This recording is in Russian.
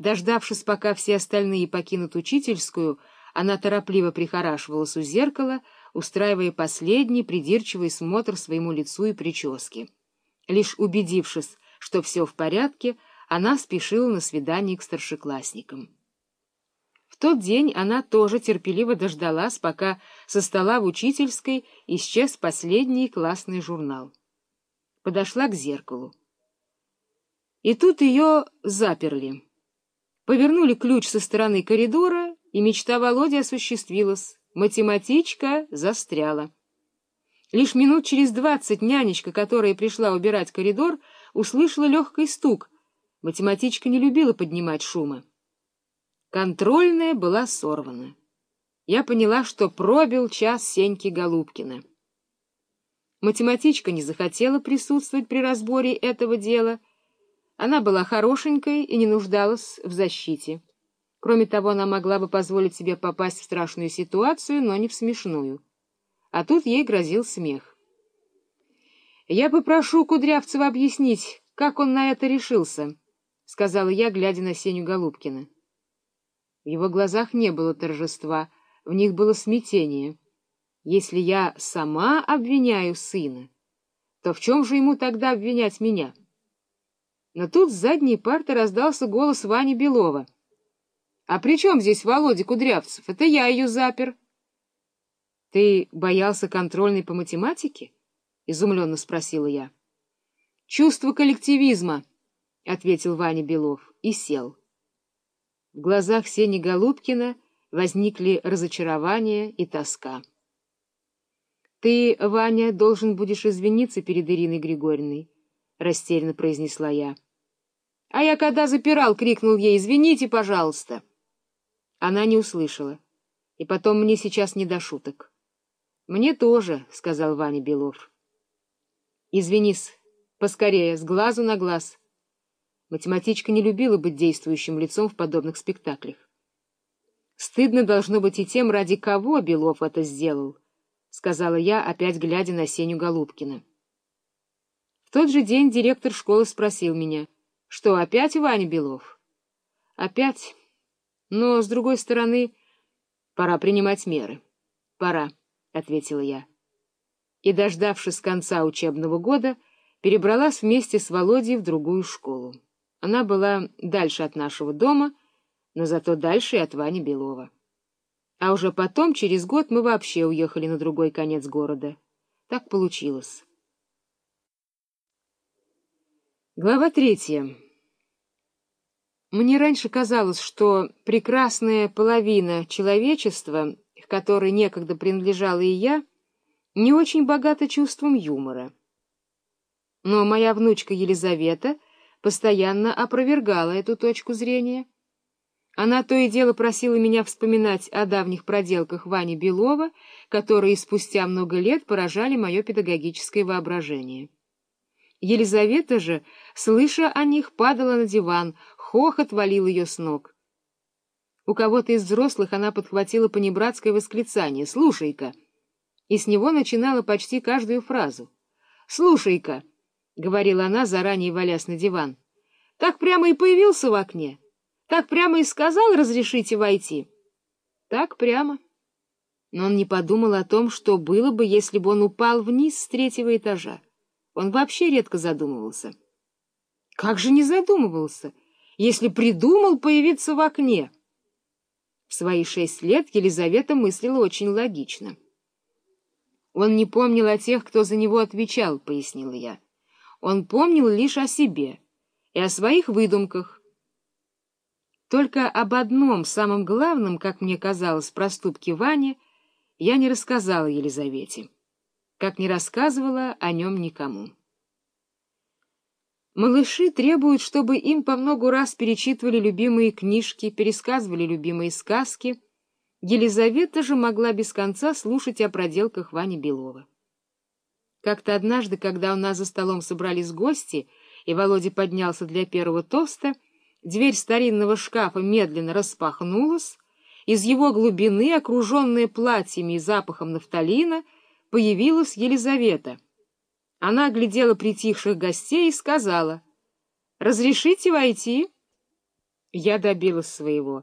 Дождавшись, пока все остальные покинут учительскую, она торопливо прихорашивалась у зеркала, устраивая последний придирчивый смотр своему лицу и прическе. Лишь убедившись, что все в порядке, она спешила на свидание к старшеклассникам. В тот день она тоже терпеливо дождалась, пока со стола в учительской исчез последний классный журнал. Подошла к зеркалу. И тут ее заперли. Повернули ключ со стороны коридора, и мечта Володи осуществилась. Математичка застряла. Лишь минут через двадцать нянечка, которая пришла убирать коридор, услышала легкий стук. Математичка не любила поднимать шума. Контрольная была сорвана. Я поняла, что пробил час Сеньки Голубкина. Математичка не захотела присутствовать при разборе этого дела. Она была хорошенькой и не нуждалась в защите. Кроме того, она могла бы позволить себе попасть в страшную ситуацию, но не в смешную. А тут ей грозил смех. «Я попрошу Кудрявцева объяснить, как он на это решился», — сказала я, глядя на Сеню Голубкина. В его глазах не было торжества, в них было смятение. Если я сама обвиняю сына, то в чем же ему тогда обвинять меня? Но тут с задней парты раздался голос Вани Белова. — А при чем здесь Володя Кудрявцев? Это я ее запер. — Ты боялся контрольной по математике? — изумленно спросила я. — Чувство коллективизма, — ответил Ваня Белов и сел. В глазах Сени Голубкина возникли разочарование и тоска. — Ты, Ваня, должен будешь извиниться перед Ириной Григорьевной, — растерянно произнесла я. — А я когда запирал, крикнул ей «Извините, пожалуйста!» Она не услышала. И потом мне сейчас не до шуток. — Мне тоже, — сказал Ваня Белов. — Извинись, поскорее, с глазу на глаз. Математичка не любила быть действующим лицом в подобных спектаклях. Стыдно должно быть и тем, ради кого Белов это сделал, — сказала я, опять глядя на Сеню Голубкина. Тот же день директор школы спросил меня, что опять Ваня Белов? — Опять. Но, с другой стороны, пора принимать меры. — Пора, — ответила я. И, дождавшись конца учебного года, перебралась вместе с Володей в другую школу. Она была дальше от нашего дома, но зато дальше и от Вани Белова. А уже потом, через год, мы вообще уехали на другой конец города. Так получилось. Глава третья. Мне раньше казалось, что прекрасная половина человечества, к которой некогда принадлежала и я, не очень богата чувством юмора. Но моя внучка Елизавета — постоянно опровергала эту точку зрения. Она то и дело просила меня вспоминать о давних проделках Вани Белова, которые спустя много лет поражали мое педагогическое воображение. Елизавета же, слыша о них, падала на диван, хохот валил ее с ног. У кого-то из взрослых она подхватила понебратское восклицание «Слушай-ка!» и с него начинала почти каждую фразу. «Слушай-ка!» — говорила она, заранее валясь на диван. — Так прямо и появился в окне. Так прямо и сказал «разрешите войти». Так прямо. Но он не подумал о том, что было бы, если бы он упал вниз с третьего этажа. Он вообще редко задумывался. Как же не задумывался, если придумал появиться в окне? В свои шесть лет Елизавета мыслила очень логично. Он не помнил о тех, кто за него отвечал, — пояснила я. Он помнил лишь о себе и о своих выдумках. Только об одном, самом главном, как мне казалось, проступке Вани я не рассказала Елизавете, как не рассказывала о нем никому. Малыши требуют, чтобы им по много раз перечитывали любимые книжки, пересказывали любимые сказки. Елизавета же могла без конца слушать о проделках Вани Белова. Как-то однажды, когда у нас за столом собрались гости, и Володя поднялся для первого тоста, дверь старинного шкафа медленно распахнулась, из его глубины, окруженная платьями и запахом нафталина, появилась Елизавета. Она оглядела притихших гостей и сказала, «Разрешите войти?» Я добилась своего.